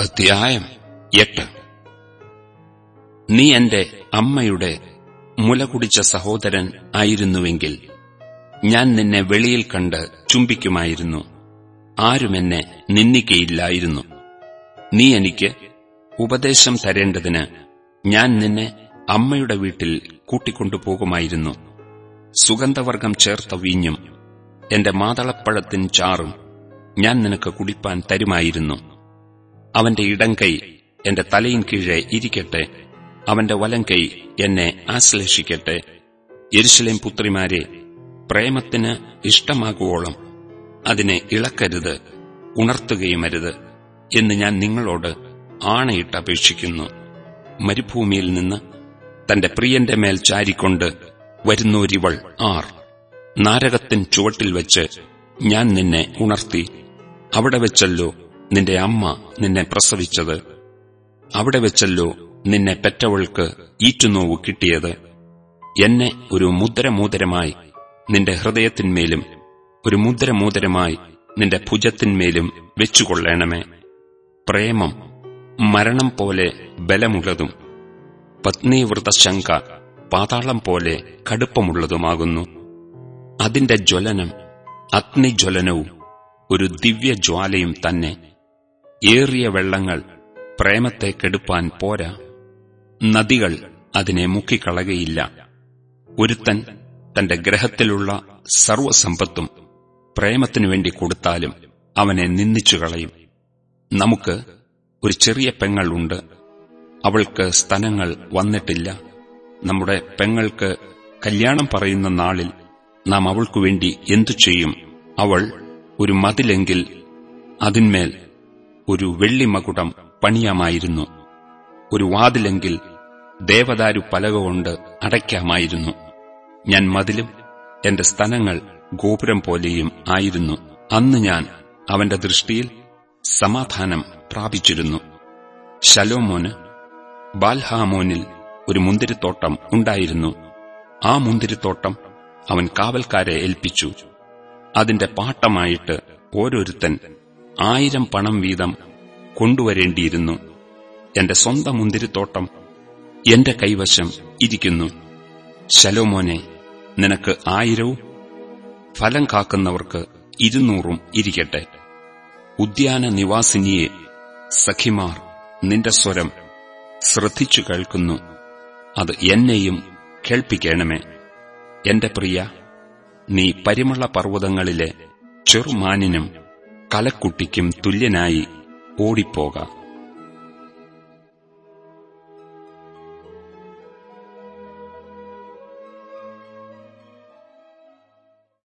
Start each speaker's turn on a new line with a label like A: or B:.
A: അധ്യായം എട്ട്. നീ എന്റെ അമ്മയുടെ മുല കുടിച്ച സഹോദരൻ ആയിരുന്നുവെങ്കിൽ ഞാൻ നിന്നെ വെളിയിൽ കണ്ട് ചുംബിക്കുമായിരുന്നു. ആരും എന്നെ നിന്ദിക്കയില്ലായിരുന്നു. നീ എനിക്ക് ഉപദേശം തരേണ്ടതിന് ഞാൻ നിന്നെ അമ്മയുടെ വീട്ടിൽ കൂട്ടിക്കൊണ്ടുപോകുമായിരുന്നു. സുഗന്ധവർഗം ചേർത്ത വീഞ്ഞും എന്റെ മാതളപ്പഴത്തിൻ ചാറും ഞാൻ നിനക്ക് കുടിപ്പാൻ തരുമായിരുന്നു. അവന്റെ ഇടം കൈ എന്റെ തലയിൻ കീഴെ ഇരിക്കട്ടെ. അവന്റെ വലം കൈ എന്നെ ആശ്ലേഷിക്കട്ടെ. യരിശലേം പുത്രിമാരെ പ്രേമത്തിന് ഇഷ്ടമാകുവോളം അതിനെ ഇളക്കരുത് ഉണർത്തുകയുമരുത് എന്ന് ഞാൻ നിങ്ങളോട് ആണയിട്ടപേക്ഷിക്കുന്നു മരുഭൂമിയിൽ നിന്ന് തന്റെ പ്രിയന്റെ മേൽ ചാരിക്കൊണ്ട് വരുന്നോരിവൾ ആർ. നാരകത്തിൻ ചുവട്ടിൽ വെച്ച് ഞാൻ നിന്നെ ഉണർത്തി. അവിടെ വെച്ചല്ലോ നിന്റെ അമ്മ നിന്നെ പ്രസവിച്ചത്. അവിടെ വെച്ചല്ലോ നിന്നെ പെറ്റവൾക്ക് ഈറ്റുനോവ് കിട്ടിയത്. എന്നെ ഒരു മുദ്രമോദരമായി നിന്റെ ഹൃദയത്തിന്മേലും ഒരു മുദ്രമോദരമായി നിന്റെ ഭുജത്തിന്മേലും വെച്ചുകൊള്ളണമേ. പ്രേമം മരണം പോലെ ബലമുള്ളതും പത്നീവ്രതശങ്ക പാതാളം പോലെ കടുപ്പമുള്ളതുമാകുന്നു. അതിന്റെ ജ്വലനം അഗ്നിജ്വലനവും ഒരു ദിവ്യജ്വാലയും തന്നെ ഏറിയ വെള്ളങ്ങൾ പ്രേമത്തെ കെടുപ്പാൻ പോരാ. നദികൾ അതിനെ മുക്കിക്കളകയില്ല. ഒരുത്തൻ തന്റെ ഗ്രഹത്തിലുള്ള സർവസമ്പത്തും പ്രേമത്തിനു വേണ്ടി കൊടുത്താലും അവനെ നിന്ദിച്ചു കളയും. നമുക്ക് ഒരു ചെറിയ പെങ്ങൾ ഉണ്ട്. അവൾക്ക് സ്തനങ്ങൾ വന്നിട്ടില്ല. നമ്മുടെ പെങ്ങൾക്ക് കല്യാണം പറയുന്ന നാളിൽ നാം അവൾക്കുവേണ്ടി എന്തു ചെയ്യും? അവൾ ഒരു മതിലെങ്കിൽ അതിന്മേൽ ഒരു വെള്ളിമകുടം പണിയാമായിരുന്നു. ഒരു വാതിലെങ്കിൽ ദേവദാരു പലക കൊണ്ട് അടയ്ക്കാമായിരുന്നു. ഞാൻ മതിലും എന്റെ സ്ഥലങ്ങൾ ഗോപുരം പോലെയും ആയിരുന്നു. അന്ന് ഞാൻ അവന്റെ ദൃഷ്ടിയിൽ സമാധാനം പ്രാപിച്ചിരുന്നു. ശലോമോന് ബാൽഹാമോനിൽ ഒരു മുന്തിരിത്തോട്ടം ഉണ്ടായിരുന്നു. ആ മുന്തിരിത്തോട്ടം അവൻ കാവൽക്കാരെ ഏൽപ്പിച്ചു. അതിന്റെ പാട്ടമായിട്ട് ഓരോരുത്തൻ ആയിരം പണം വീതം കൊണ്ടുവരേണ്ടിയിരുന്നു. എന്റെ സ്വന്തം മുന്തിരിത്തോട്ടം എന്റെ കൈവശം ഇരിക്കുന്നു. ശലോമോനെ നിനക്ക് ആയിരവും ഫലം കാക്കുന്നവർക്ക് ഇരുന്നൂറും ഇരിക്കട്ടെ. ഉദ്യാന നിവാസിനിയെ സഖിമാർ നിന്റെ സ്വരം ശ്രദ്ധിച്ചു കേൾക്കുന്നു. അത് എന്നെയും കേൾപ്പിക്കണമേ. എന്റെ പ്രിയ നീ പരിമള പർവതങ്ങളിലെ ചെറുമാനിനും കലക്കുട്ടിക്കും തുല്യനായി ഓടിപ്പോക.